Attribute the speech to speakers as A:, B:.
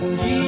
A: Um